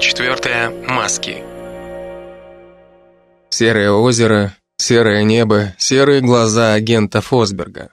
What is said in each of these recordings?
Глава 4. Маски. Серое озеро, серое небо, серые глаза агента Фосберга.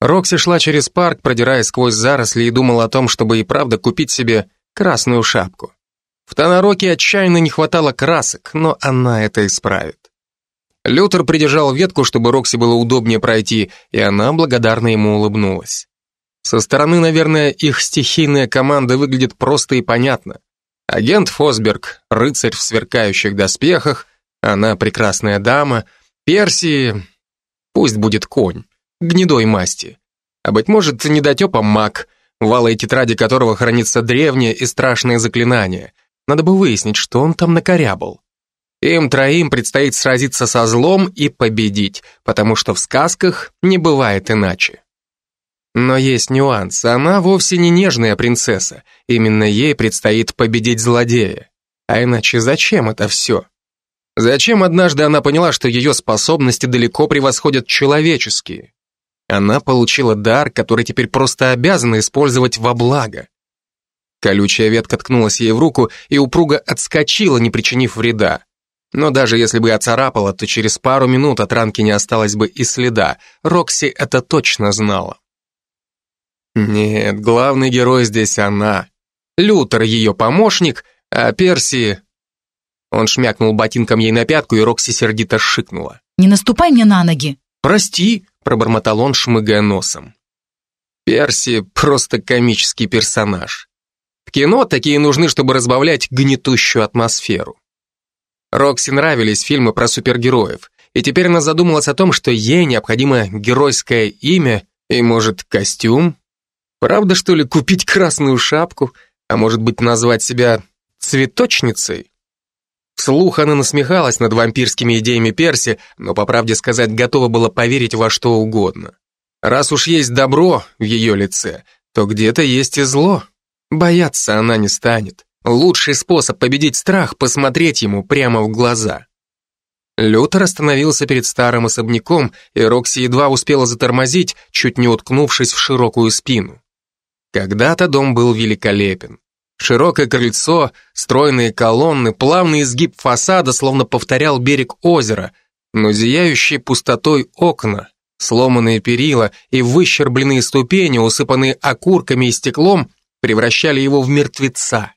Рокси шла через парк, продираясь сквозь заросли и думала о том, чтобы и правда купить себе красную шапку. В Тонороке отчаянно не хватало красок, но она это исправит. Лютер придержал ветку, чтобы Рокси было удобнее пройти, и она благодарно ему улыбнулась. Со стороны, наверное, их стихийная команда выглядит просто и понятно. Агент Фосберг, рыцарь в сверкающих доспехах, она прекрасная дама, Перси, пусть будет конь, гнедой масти. А быть может, недотепа маг, в алой тетради которого хранится древнее и страшное заклинание. Надо бы выяснить, что он там накорябал. Им троим предстоит сразиться со злом и победить, потому что в сказках не бывает иначе. Но есть нюанс, она вовсе не нежная принцесса, именно ей предстоит победить злодея. А иначе зачем это все? Зачем однажды она поняла, что ее способности далеко превосходят человеческие? Она получила дар, который теперь просто обязана использовать во благо. Колючая ветка ткнулась ей в руку и упруго отскочила, не причинив вреда. Но даже если бы оцарапала, то через пару минут от ранки не осталось бы и следа. Рокси это точно знала. Нет, главный герой здесь она. Лютер ее помощник, а Перси... Он шмякнул ботинком ей на пятку, и Рокси сердито шикнула. «Не наступай мне на ноги!» «Прости!» — пробормотал он, шмыгая носом. Перси — просто комический персонаж. В кино такие нужны, чтобы разбавлять гнетущую атмосферу. Рокси нравились фильмы про супергероев, и теперь она задумалась о том, что ей необходимо геройское имя и, может, костюм, Правда, что ли, купить красную шапку, а может быть, назвать себя цветочницей? Вслух она насмехалась над вампирскими идеями Перси, но, по правде сказать, готова была поверить во что угодно. Раз уж есть добро в ее лице, то где-то есть и зло. Бояться она не станет. Лучший способ победить страх — посмотреть ему прямо в глаза. Лютер остановился перед старым особняком, и Рокси едва успела затормозить, чуть не уткнувшись в широкую спину. Когда-то дом был великолепен. Широкое крыльцо, стройные колонны, плавный изгиб фасада словно повторял берег озера, но зияющие пустотой окна, сломанные перила и выщербленные ступени, усыпанные окурками и стеклом, превращали его в мертвеца.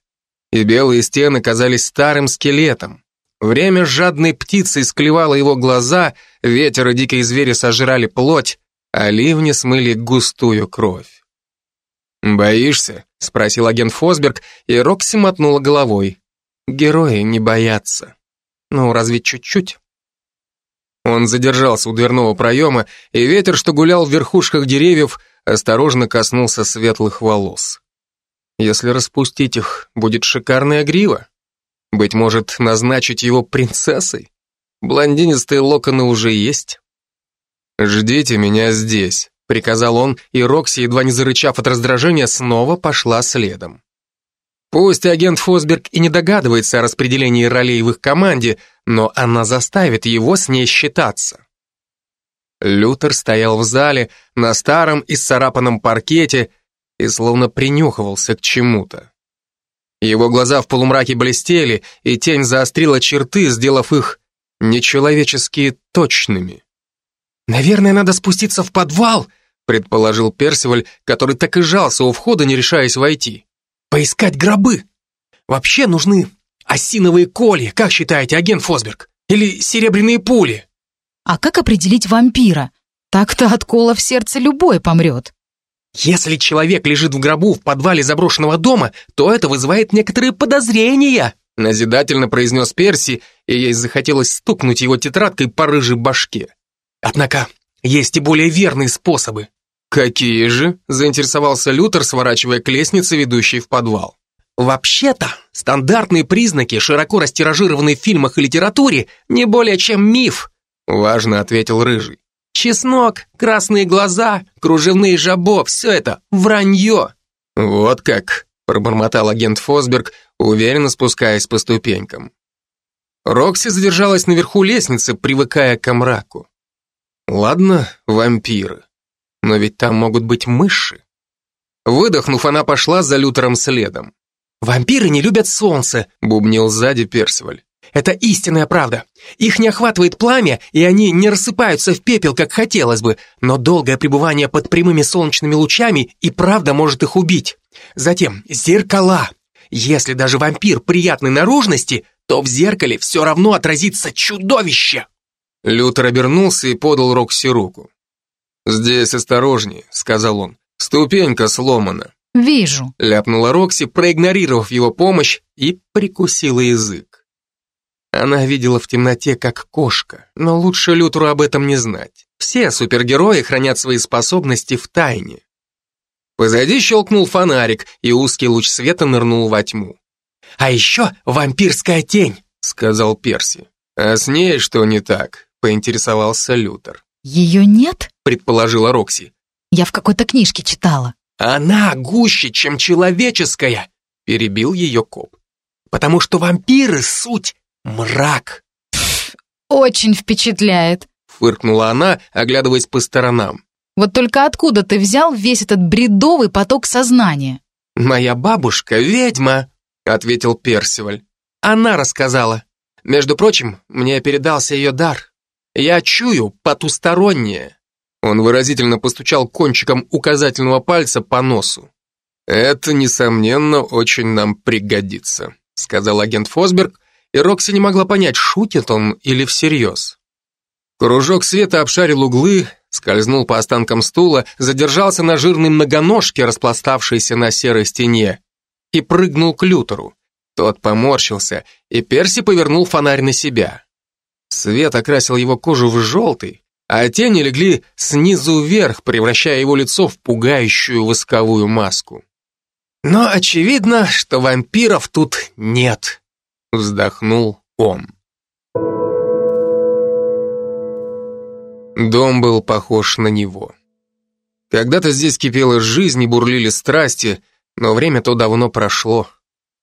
И белые стены казались старым скелетом. Время жадной птицы склевало его глаза, ветер и дикие звери сожрали плоть, а ливни смыли густую кровь. «Боишься?» — спросил агент Фосберг, и Рокси мотнула головой. «Герои не боятся. Ну, разве чуть-чуть?» Он задержался у дверного проема, и ветер, что гулял в верхушках деревьев, осторожно коснулся светлых волос. Если распустить их, будет шикарная грива. Быть может, назначить его принцессой? Блондинистые локоны уже есть. «Ждите меня здесь», приказал он, и Рокси, едва не зарычав от раздражения, снова пошла следом. Пусть агент Фосберг и не догадывается о распределении ролей в их команде, но она заставит его с ней считаться. Лютер стоял в зале, на старом и сцарапанном паркете, и словно принюхивался к чему-то. Его глаза в полумраке блестели, и тень заострила черты, сделав их нечеловечески точными. «Наверное, надо спуститься в подвал», предположил Персиваль, который так и жался у входа, не решаясь войти. «Поискать гробы! Вообще нужны осиновые коли, как считаете, агент Фосберг? Или серебряные пули?» «А как определить вампира? Так-то от кола в сердце любой помрет». «Если человек лежит в гробу в подвале заброшенного дома, то это вызывает некоторые подозрения», назидательно произнес Перси, и ей захотелось стукнуть его тетрадкой по рыжей башке. Однако есть и более верные способы. Какие же? заинтересовался Лютер, сворачивая к лестнице, ведущей в подвал. Вообще-то, стандартные признаки, широко растиражированные в фильмах и литературе, не более чем миф, важно ответил Рыжий. Чеснок, красные глаза, кружевные жабо, все это вранье. Вот как, пробормотал агент Фосберг, уверенно спускаясь по ступенькам. Рокси задержалась наверху лестницы, привыкая к мраку. Ладно, вампиры. Но ведь там могут быть мыши. Выдохнув, она пошла за Лютером следом. «Вампиры не любят солнце», — бубнил сзади Персиваль. «Это истинная правда. Их не охватывает пламя, и они не рассыпаются в пепел, как хотелось бы, но долгое пребывание под прямыми солнечными лучами и правда может их убить. Затем зеркала. Если даже вампир приятной наружности, то в зеркале все равно отразится чудовище!» Лютер обернулся и подал Рокси руку. «Здесь осторожнее», — сказал он. «Ступенька сломана». «Вижу», — ляпнула Рокси, проигнорировав его помощь, и прикусила язык. Она видела в темноте, как кошка, но лучше Лютеру об этом не знать. Все супергерои хранят свои способности в тайне. Позади щелкнул фонарик, и узкий луч света нырнул во тьму. «А еще вампирская тень», — сказал Перси. «А с ней что не так?» — поинтересовался Лютер. «Ее нет?» — предположила Рокси. «Я в какой-то книжке читала». «Она гуще, чем человеческая», — перебил ее коп. «Потому что вампиры — суть мрак». «Очень впечатляет», — фыркнула она, оглядываясь по сторонам. «Вот только откуда ты взял весь этот бредовый поток сознания?» «Моя бабушка — ведьма», — ответил Персиваль. «Она рассказала. Между прочим, мне передался ее дар. Я чую потустороннее». Он выразительно постучал кончиком указательного пальца по носу. «Это, несомненно, очень нам пригодится», сказал агент Фосберг, и Рокси не могла понять, шутит он или всерьез. Кружок света обшарил углы, скользнул по останкам стула, задержался на жирной многоножке, распластавшейся на серой стене, и прыгнул к Лютеру. Тот поморщился, и Перси повернул фонарь на себя. Свет окрасил его кожу в желтый, а тени легли снизу вверх, превращая его лицо в пугающую восковую маску. Но очевидно, что вампиров тут нет, вздохнул он. Дом был похож на него. Когда-то здесь кипела жизнь и бурлили страсти, но время то давно прошло.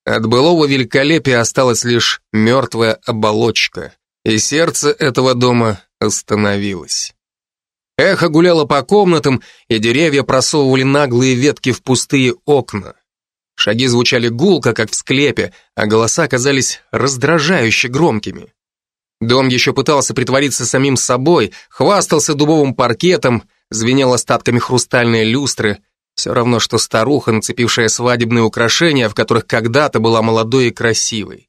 От былого великолепия осталась лишь мертвая оболочка, и сердце этого дома остановилось. Эхо гуляло по комнатам, и деревья просовывали наглые ветки в пустые окна. Шаги звучали гулко, как в склепе, а голоса казались раздражающе громкими. Дом еще пытался притвориться самим собой, хвастался дубовым паркетом, звенел остатками хрустальной люстры, все равно, что старуха, нацепившая свадебные украшения, в которых когда-то была молодой и красивой.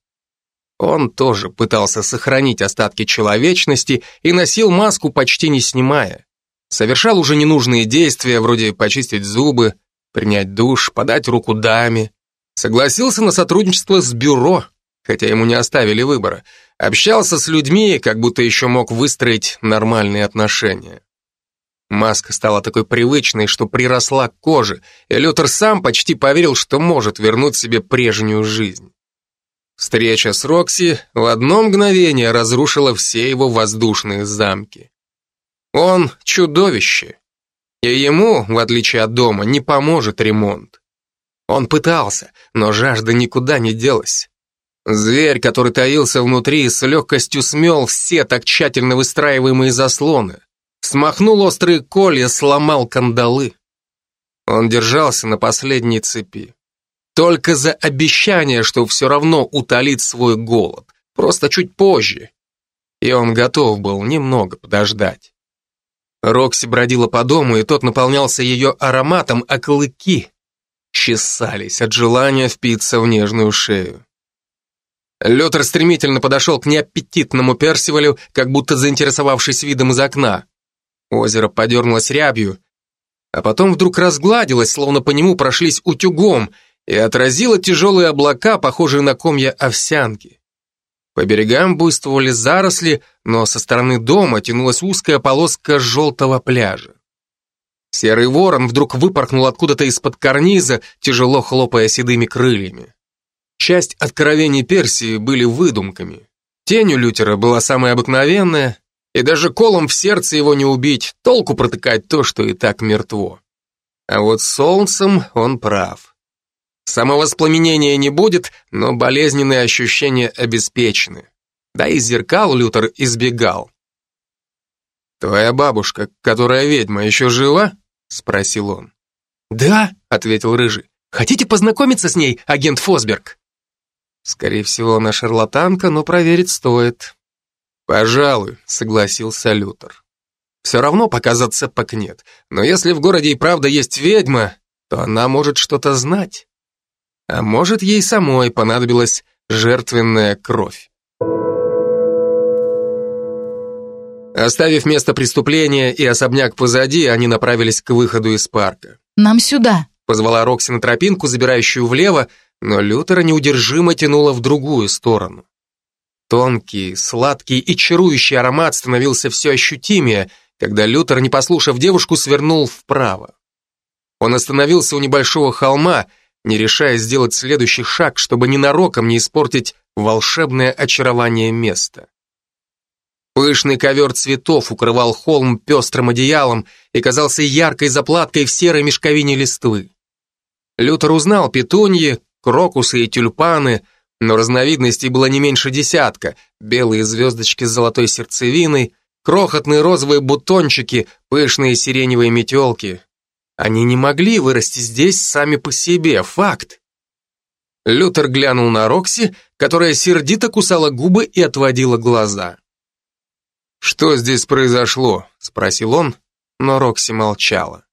Он тоже пытался сохранить остатки человечности и носил маску, почти не снимая. Совершал уже ненужные действия, вроде почистить зубы, принять душ, подать руку даме. Согласился на сотрудничество с бюро, хотя ему не оставили выбора. Общался с людьми, как будто еще мог выстроить нормальные отношения. Маска стала такой привычной, что приросла к коже, и Лютер сам почти поверил, что может вернуть себе прежнюю жизнь. Встреча с Рокси в одно мгновение разрушила все его воздушные замки. Он чудовище, и ему, в отличие от дома, не поможет ремонт. Он пытался, но жажда никуда не делась. Зверь, который таился внутри, с легкостью смел все так тщательно выстраиваемые заслоны, смахнул острые колья, сломал кандалы. Он держался на последней цепи. Только за обещание, что все равно утолит свой голод. Просто чуть позже. И он готов был немного подождать. Рокси бродила по дому, и тот наполнялся ее ароматом, а клыки чесались от желания впиться в нежную шею. Лютер стремительно подошел к неаппетитному Персивалю, как будто заинтересовавшись видом из окна. Озеро подернулось рябью, а потом вдруг разгладилось, словно по нему прошлись утюгом, и отразило тяжелые облака, похожие на комья овсянки. По берегам буйствовали заросли, но со стороны дома тянулась узкая полоска желтого пляжа. Серый ворон вдруг выпорхнул откуда-то из-под карниза, тяжело хлопая седыми крыльями. Часть откровений Персии были выдумками. Тень у Лютера была самая обыкновенная, и даже колом в сердце его не убить, толку протыкать то, что и так мертво. А вот солнцем он прав. Самовоспламенения не будет, но болезненные ощущения обеспечены. Да и зеркал Лютер избегал. «Твоя бабушка, которая ведьма, еще жива?» — спросил он. «Да», — ответил Рыжий, Хотите познакомиться с ней, агент Фосберг?» «Скорее всего, она шарлатанка, но проверить стоит». «Пожалуй», — согласился Лютер. «Все равно показаться зацепок нет, но если в городе и правда есть ведьма, то она может что-то знать. А может, ей самой понадобилась жертвенная кровь». Оставив место преступления и особняк позади, они направились к выходу из парка. «Нам сюда», — позвала Рокси на тропинку, забирающую влево, но Лютера неудержимо тянуло в другую сторону. Тонкий, сладкий и чарующий аромат становился все ощутимее, когда Лютер, не послушав девушку, свернул вправо. Он остановился у небольшого холма, не решая сделать следующий шаг, чтобы ненароком не испортить волшебное очарование места. Пышный ковер цветов укрывал холм пестрым одеялом и казался яркой заплаткой в серой мешковине листвы. Лютер узнал петуньи, крокусы и тюльпаны, но разновидностей было не меньше десятка, белые звездочки с золотой сердцевиной, крохотные розовые бутончики, пышные сиреневые метелки. Они не могли вырасти здесь сами по себе, факт. Лютер глянул на Рокси, которая сердито кусала губы и отводила глаза. «Что здесь произошло?» — спросил он, но Рокси молчала.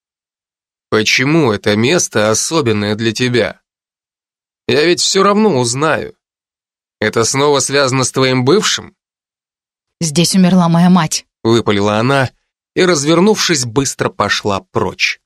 «Почему это место особенное для тебя?» Я ведь все равно узнаю. Это снова связано с твоим бывшим? Здесь умерла моя мать. Выпалила она и, развернувшись, быстро пошла прочь.